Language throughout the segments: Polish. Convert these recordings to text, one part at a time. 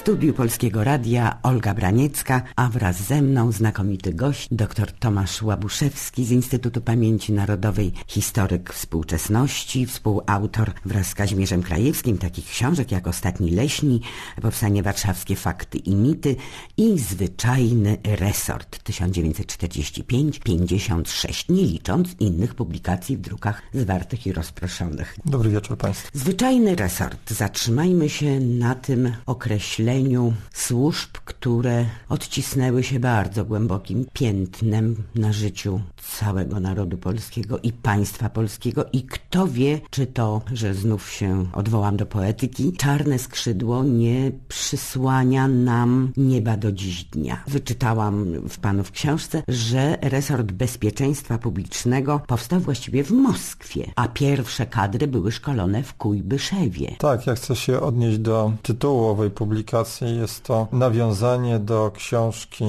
Studiu Polskiego Radia Olga Braniecka, a wraz ze mną znakomity gość, dr Tomasz Łabuszewski z Instytutu Pamięci Narodowej, historyk współczesności, współautor wraz z Kazimierzem Krajewskim takich książek jak Ostatni Leśni, Powstanie Warszawskie Fakty i Mity i Zwyczajny Resort 1945-56, nie licząc innych publikacji w drukach zwartych i rozproszonych. Dobry wieczór Państwu. Zwyczajny resort. Zatrzymajmy się na tym określeniu służb, które odcisnęły się bardzo głębokim piętnem na życiu całego narodu polskiego i państwa polskiego i kto wie, czy to, że znów się odwołam do poetyki, czarne skrzydło nie przysłania nam nieba do dziś dnia. Wyczytałam w panu w książce, że resort bezpieczeństwa publicznego powstał właściwie w Moskwie, a pierwsze kadry były szkolone w Kujbyszewie. Tak, ja chcę się odnieść do tytułu owej publikacji. Jest to nawiązanie do książki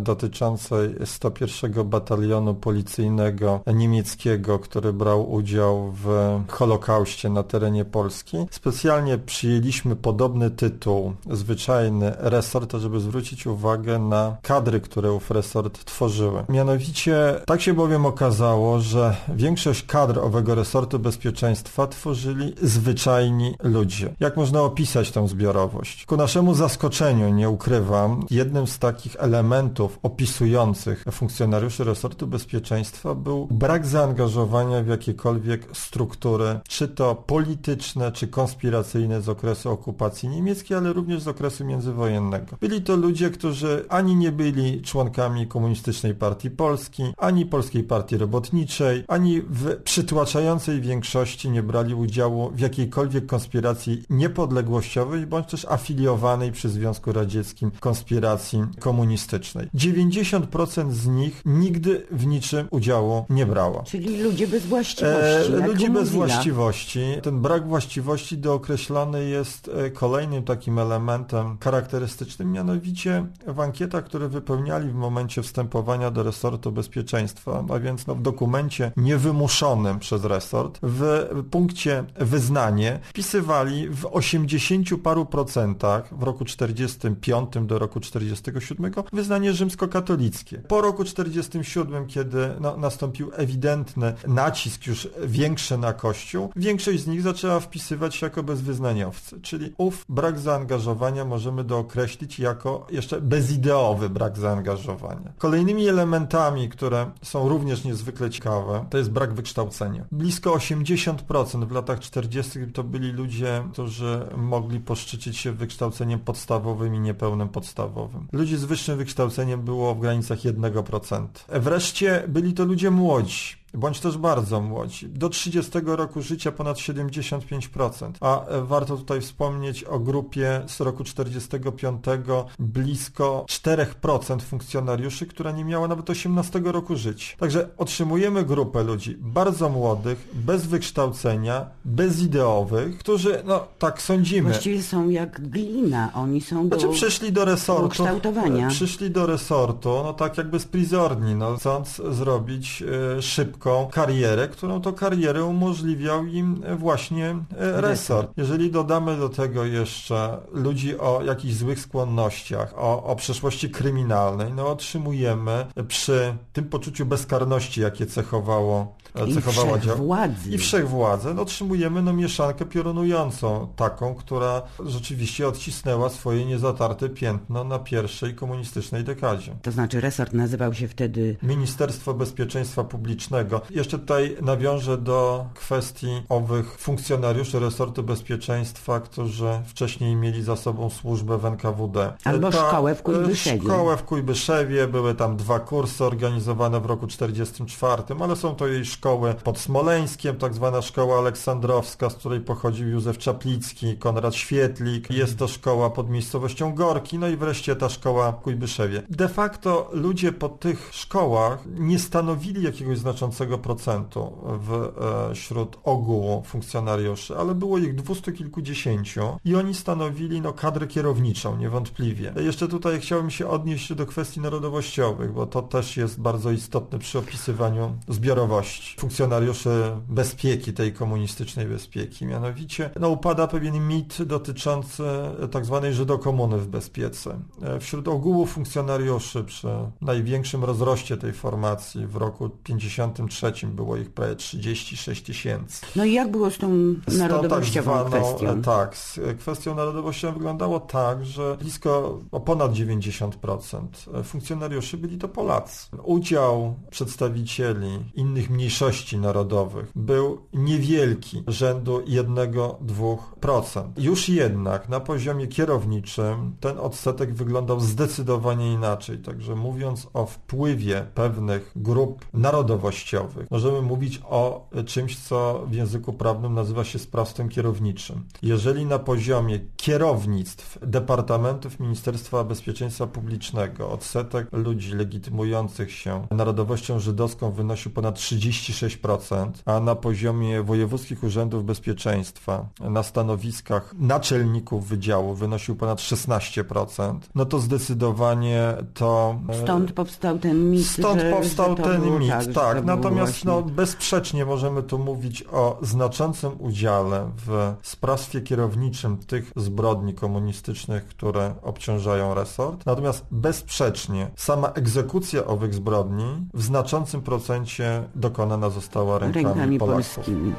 dotyczącej 101 Batalionu Policyjnego Niemieckiego, który brał udział w Holokauście na terenie Polski. Specjalnie przyjęliśmy podobny tytuł, zwyczajny resort, żeby zwrócić uwagę na kadry, które ów resort tworzyły. Mianowicie, tak się bowiem okazało, że większość kadr owego resortu bezpieczeństwa tworzyli zwyczajni ludzie. Jak można opisać tę zbiorowość? Ku naszemu zaskoczeniu, nie ukrywam, jednym z takich elementów opisujących funkcjonariuszy resortu bezpieczeństwa był brak zaangażowania w jakiekolwiek struktury, czy to polityczne, czy konspiracyjne z okresu okupacji niemieckiej, ale również z okresu międzywojennego. Byli to ludzie, którzy ani nie byli członkami Komunistycznej Partii Polski, ani Polskiej Partii Robotniczej, ani w przytłaczającej większości nie brali udziału w jakiejkolwiek konspiracji niepodległościowej, bądź też afiliowanej przy Związku Radzieckim konspiracji komunistycznej. 90% z nich nigdy w niczym udziału nie brało. Czyli ludzie bez właściwości. E, jak ludzi bez właściwości. Ten brak właściwości dookreślony jest e, kolejnym takim elementem charakterystycznym, mianowicie w ankietach, które wypełniali w momencie wstępowania do resortu bezpieczeństwa, a więc no, w dokumencie niewymuszonym przez resort, w punkcie wyznanie wpisywali w 80 paru procentach w roku 45 do roku 47 wyznanie rzymskokatolickie. Po roku 47, kiedy no, nastąpił ewidentny nacisk już większy na Kościół, większość z nich zaczęła wpisywać się jako bezwyznaniowcy, czyli ów brak zaangażowania możemy dookreślić jako jeszcze bezideowy brak zaangażowania. Kolejnymi elementami, które są również niezwykle ciekawe, to jest brak wykształcenia. Blisko 80% w latach 40. to byli ludzie, którzy mogli poszczycić się wykształceniem podstawowym i niepełnym podstawowym. Ludzi z wyższym wykształceniem było w granicach 1%. Wreszcie byli to ludzie młodzi bądź też bardzo młodzi. Do 30 roku życia ponad 75%. A e, warto tutaj wspomnieć o grupie z roku 45 blisko 4% funkcjonariuszy, która nie miała nawet 18 roku życia. Także otrzymujemy grupę ludzi bardzo młodych, bez wykształcenia, bezideowych, którzy, no tak sądzimy, Właściwie są jak glina, oni są do... znaczy przyszli do resortu, ukształtowania. e, przyszli do resortu, no tak jakby sprizorni, no chcąc zrobić e, szybką karierę, którą to karierę umożliwiał im e, właśnie e, resort. Jeżeli dodamy do tego jeszcze ludzi o jakichś złych skłonnościach, o, o przeszłości kryminalnej, no otrzymujemy przy tym poczuciu bezkarności, jakie cechowało cechowała wszechwładzy. i wszechwładzę, no, otrzymujemy no, mieszankę piorunującą, taką, która rzeczywiście odcisnęła swoje niezatarte piętno na pierwszej komunistycznej dekadzie. To znaczy resort nazywał się wtedy Ministerstwo Bezpieczeństwa Publicznego. Jeszcze tutaj nawiążę do kwestii owych funkcjonariuszy resortu bezpieczeństwa, którzy wcześniej mieli za sobą służbę w NKWD. Albo szkołę w Kujbyszewie. Szkołę w Kujbyszewie, były tam dwa kursy organizowane w roku 1944, ale są to jej szkoły szkoły pod Smoleńskiem, tak zwana szkoła aleksandrowska, z której pochodził Józef Czaplicki, Konrad Świetlik. Jest to szkoła pod miejscowością Gorki, no i wreszcie ta szkoła w Kujbyszewie. De facto ludzie po tych szkołach nie stanowili jakiegoś znaczącego procentu e, wśród ogółu funkcjonariuszy, ale było ich dwustu kilkudziesięciu i oni stanowili no, kadrę kierowniczą, niewątpliwie. Jeszcze tutaj chciałbym się odnieść do kwestii narodowościowych, bo to też jest bardzo istotne przy opisywaniu zbiorowości funkcjonariuszy bezpieki, tej komunistycznej bezpieki. Mianowicie no, upada pewien mit dotyczący tak zwanej żydokomuny w bezpiece. Wśród ogółu funkcjonariuszy przy największym rozroście tej formacji w roku 53 było ich prawie 36 tysięcy. No i jak było z tą narodowościową tak zwaną, kwestią? Tak, z kwestią narodowościową wyglądało tak, że blisko o ponad 90% funkcjonariuszy byli to Polacy. Udział przedstawicieli innych mniejszości narodowych był niewielki, rzędu 1-2%. Już jednak na poziomie kierowniczym ten odsetek wyglądał zdecydowanie inaczej. Także mówiąc o wpływie pewnych grup narodowościowych, możemy mówić o czymś, co w języku prawnym nazywa się sprawstwem kierowniczym. Jeżeli na poziomie kierownictw departamentów Ministerstwa Bezpieczeństwa Publicznego odsetek ludzi legitymujących się narodowością żydowską wynosił ponad 36%, a na poziomie wojewódzkich urzędów bezpieczeństwa na stanowiskach naczelników wydziału wynosił ponad 16%, no to zdecydowanie to... Stąd powstał ten mit, Stąd że, powstał że ten mit, tak. tak. Natomiast właśnie... no, bezsprzecznie możemy tu mówić o znaczącym udziale w sprawstwie kierowniczym tych zbrodni komunistycznych, które obciążają resort. Natomiast bezsprzecznie sama egzekucja owych zbrodni w znaczącym procencie dokonana została rękami, rękami Polaków. polskimi.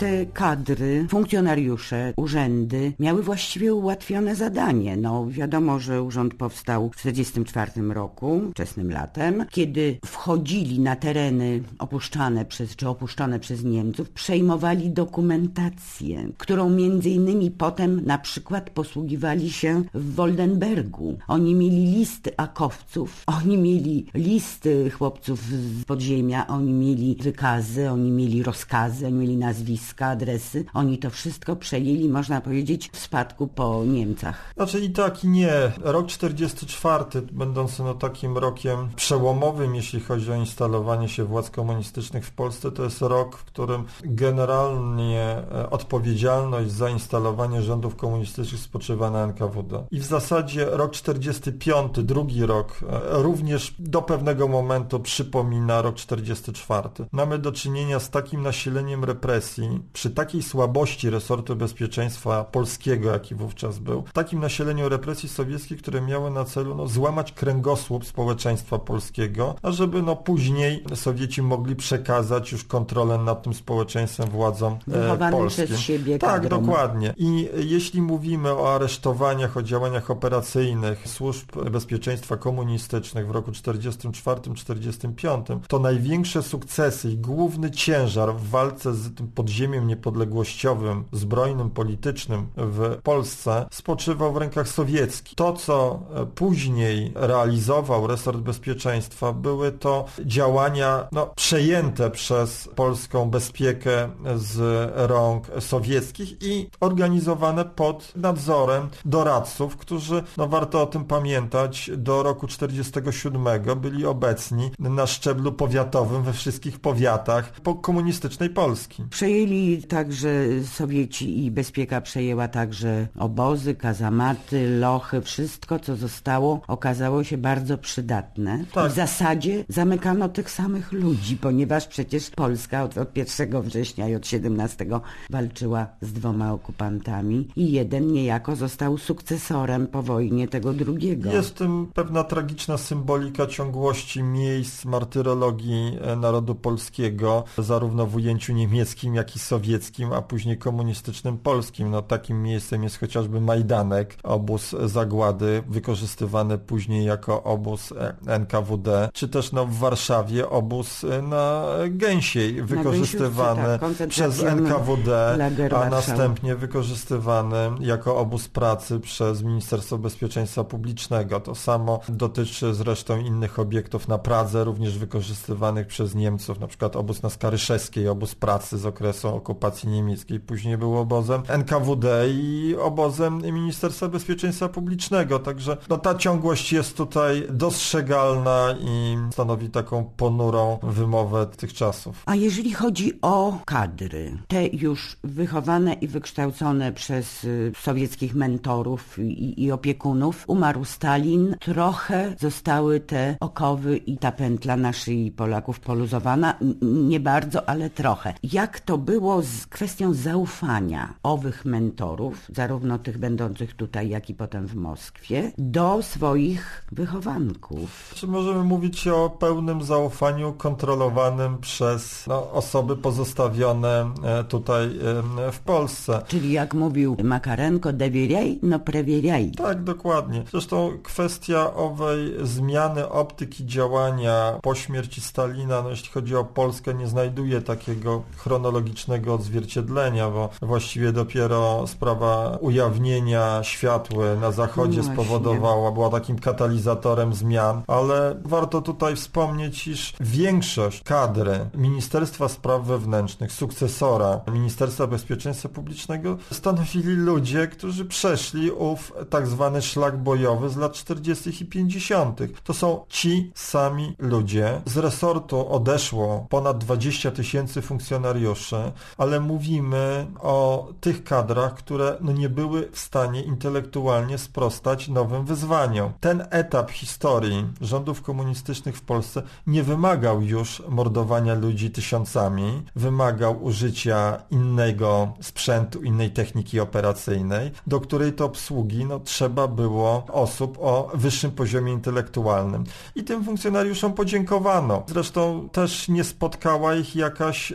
Te kadry, funkcjonariusze, urzędy miały właściwie ułatwione zadanie. No wiadomo, że urząd powstał w 1944 roku, wczesnym latem, kiedy wchodzili na tereny opuszczane przez, czy opuszczone przez Niemców, przejmowali dokumentację, którą między innymi potem na przykład posługiwali się w Woldenbergu. Oni mieli listy akowców, oni mieli listy chłopców z podziemia, oni mieli wykazy, oni mieli rozkazy, oni mieli nazwiska, adresy. Oni to wszystko przejęli, można powiedzieć, w spadku po Niemcach. Znaczy i tak i nie. Rok 44, będący no takim rokiem przełomowym, jeśli chodzi o instalowanie się władz komunistycznych w Polsce, to jest rok, w którym generalnie e, odpowiedzialność za instalowanie rządów komunistycznych spoczywa na NKWD. I w zasadzie rok 45, drugi rok, e, również do pewnego momentu przypomina rok 44. Mamy do czynienia z takim nasileniem represji, przy takiej słabości resortu bezpieczeństwa polskiego, jaki wówczas był, takim nasileniu represji sowieckich, które miały na celu no, złamać kręgosłup społeczeństwa polskiego, a żeby no, później Sowieci mogli przekazać już kontrolę nad tym społeczeństwem władzom e, polskim. przez siebie Tak, kadrom. dokładnie. I jeśli mówimy o aresztowaniach, o działaniach operacyjnych służb bezpieczeństwa komunistycznych w roku 44-45, to największe sukcesy i główny ciężar w walce z tym podziemiem niepodległościowym, zbrojnym, politycznym w Polsce spoczywał w rękach sowieckich. To, co e, później realizował resort bezpieczeństwa, były to działania no, przejęte przez polską bezpiekę z rąk sowieckich i organizowane pod nadzorem doradców, którzy, no warto o tym pamiętać, do roku 47 byli obecni na szczeblu powiatowym we wszystkich powiatach po komunistycznej Polski. Przejęli także Sowieci i bezpieka przejęła także obozy, kazamaty, lochy, wszystko co zostało okazało się bardzo przydatne. Tak. W zasadzie zamykano tych samych ludzi, ponieważ przecież Polska od, od 1 września i od 17 walczyła z dwoma okupantami i jeden niejako został sukcesorem po wojnie tego drugiego. Jest w tym pewna tragiczna symbolika ciągłości miejsc martyrologii e, narodu polskiego, zarówno w ujęciu niemieckim, jak i sowieckim, a później komunistycznym polskim. No takim miejscem jest chociażby Majdanek, obóz zagłady, wykorzystywany później jako obóz e, NKWD, czy też no w Warszawie obóz e, na Gęsiej, wykorzystywany tak, przez NKWD, a następnie wykorzystywany jako obóz pracy przez Ministerstwo Bezpieczeństwa Publicznego. To samo dotyczy zresztą innych obiektów na Pradze, również wykorzystywanych przez Niemców, na przykład obóz na Skaryszewskiej, obóz pracy z okresu okupacji niemieckiej, później był obozem NKWD i obozem Ministerstwa Bezpieczeństwa Publicznego, także no, ta ciągłość jest tutaj dostrzegalna i stanowi taką ponurą wymowę tych czasów. A jeżeli chodzi o kadry, te już wychowane i wykształcone przez y, sowieckich mentorów i, i opiekunów, umarł Stalin, trochę zostały te okowy i ta pętla na szyi Polaków poluzowana, nie bardzo, ale trochę. Jak to było z kwestią zaufania owych mentorów, zarówno tych będących tutaj, jak i potem w Moskwie, do swoich wychowanków? Czy możemy mówić o pełnym zaufaniu kontrolowanym przez no, osoby pozostawione e, tutaj e, w Polsce? Czyli jak mówił Makarenko, dewieraj, no prewieraj. Tak, dokładnie. Zresztą kwestia owej zmiany optyki działania po śmierci Stalina, no jeśli chodzi o Polskę, nie znajduje takiego chronologicznego odzwierciedlenia, bo właściwie dopiero sprawa ujawnienia światły na Zachodzie właśnie. spowodowała, była takim katalizatorem zmian, ale warto tutaj wspomnieć, iż większość kadry Ministerstwa Spraw Wewnętrznych, sukcesora Ministerstwa Bezpieczeństwa Publicznego stanowili ludzie, którzy przeszli ów tak zwany szlak bojowy z lat 40. i 50. To są ci sami ludzie. Z resortu odeszło ponad 20 tysięcy funkcjonariuszy, ale mówimy o tych kadrach, które no nie były w stanie intelektualnie sprostać nowym wyzwaniom. Ten etap historii rządów komunistycznych w Polsce nie wymagał już mordowania ludzi tysiącami, wymagał użycia innego sprzętu, innej techniki operacyjnej, do której to obsługi no, trzeba było osób o wyższym poziomie intelektualnym. I tym funkcjonariuszom podziękowano. Zresztą też nie spotkała ich jakaś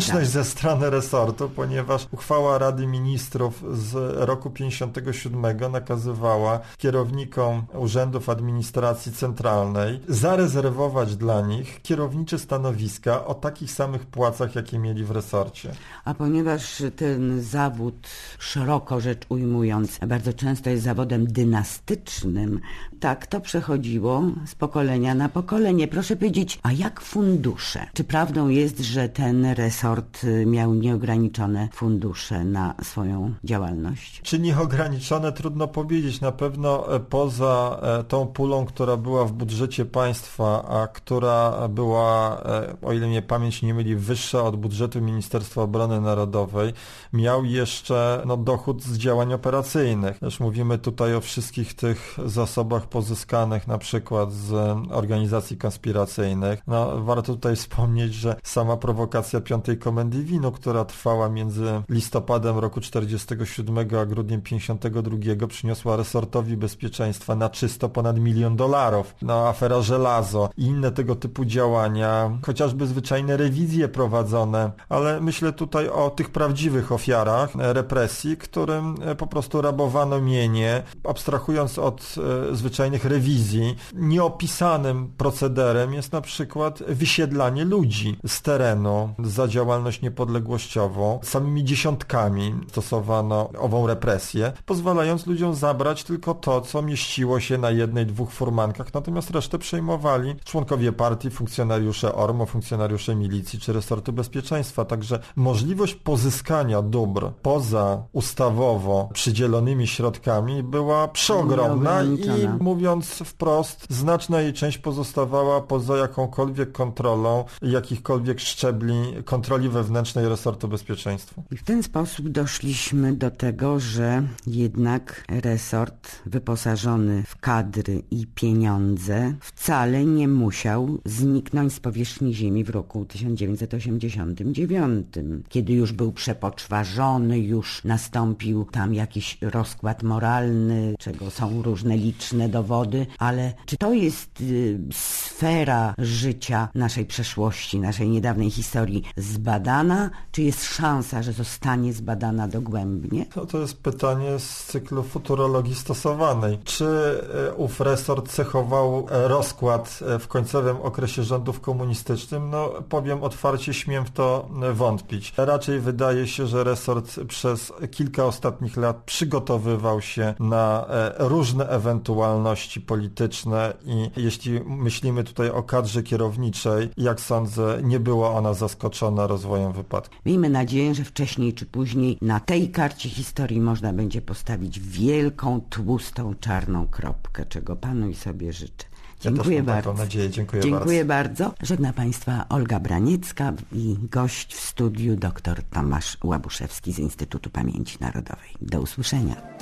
e, niewdzięczność ze strony resortu, ponieważ uchwała Rady Ministrów z roku 57 nakazywała kierownikom urzędów administracji centralnej zarezerwować dla nich kierownicze stanowiska o takich samych płacach, jakie mieli w resorcie. A ponieważ ten zawód, szeroko rzecz ujmując, bardzo często jest zawodem dynastycznym, tak to przechodziło z pokolenia na pokolenie. Proszę powiedzieć, a jak fundusze? Czy prawdą jest, że ten resort y, miał nieograniczone fundusze na swoją działalność? Czy nieograniczone? Trudno powiedzieć. Na pewno e, poza e, tą pulą, która była w budżecie państwa, a która była, e, o ile mnie pamięć nie myli, wyższa od budżetu Ministerstwa Obrony Narodowej, miał jeszcze no, dochód z działań operacyjnych. Też mówimy tutaj o wszystkich tych zasobach pozyskanych na przykład z organizacji konspiracyjnych. No, warto tutaj wspomnieć, że sama prowokacja piątej komendy winu, która trwała między listopadem roku 47 a grudniem 52 przyniosła resortowi bezpieczeństwa na czysto ponad milion dolarów. No, afera żelazo i inne tego typu działania, chociażby zwyczajne rewizje prowadzone, ale myślę tutaj o tych prawdziwych ofiarach e, represji, którym e, po prostu rabowano mienie, abstrahując od e, zwyczajnych rewizji. Nieopisanym procederem jest na przykład wysiedlanie ludzi z terenu za działalność niepodległościową. Samymi dziesiątkami stosowano ową represję, pozwalając ludziom zabrać tylko to, co mieściło się na jednej, dwóch furmankach, natomiast resztę przejmowali członkowie partii, funkcjonariusze ORMO, funkcjonariusze milicji czy resortu bezpieczeństwa. Także możliwość pozyskania dóbr poza ustawowo przydzielonymi środkami była przeogromna i mówiąc wprost, znaczna jej część pozostawała poza jakąkolwiek kontrolą jakichkolwiek szczebli kontroli wewnętrznej resortu bezpieczeństwa. I w ten sposób doszliśmy do tego, że jednak resort wyposażony w kadry i pieniądze wcale nie musiał zniknąć z powierzchni ziemi w roku 1989, kiedy już był przepoczwarzony, już nastąpił tam jakiś rozkład moralny, czego są różne liczne dowody, ale czy to jest y, sfera życia naszej przeszłości, naszej niedawnej historii z zbadana? Czy jest szansa, że zostanie zbadana dogłębnie? No to jest pytanie z cyklu futurologii stosowanej. Czy e, ów resort cechował e, rozkład e, w końcowym okresie rządów komunistycznym? No powiem otwarcie, śmiem w to wątpić. Raczej wydaje się, że resort przez kilka ostatnich lat przygotowywał się na różne ewentualności polityczne i jeśli myślimy tutaj o kadrze kierowniczej, jak sądzę, nie była ona zaskoczona rozwojem wypadku. Miejmy nadzieję, że wcześniej czy później na tej karcie historii można będzie postawić wielką, tłustą, czarną kropkę, czego panu i sobie życzę. Ja Dziękuję mam bardzo. nadzieję. Dziękuję, Dziękuję bardzo. Żegna Państwa Olga Braniecka i gość w studiu dr Tomasz Łabuszewski z Instytutu Pamięci Narodowej. Do usłyszenia.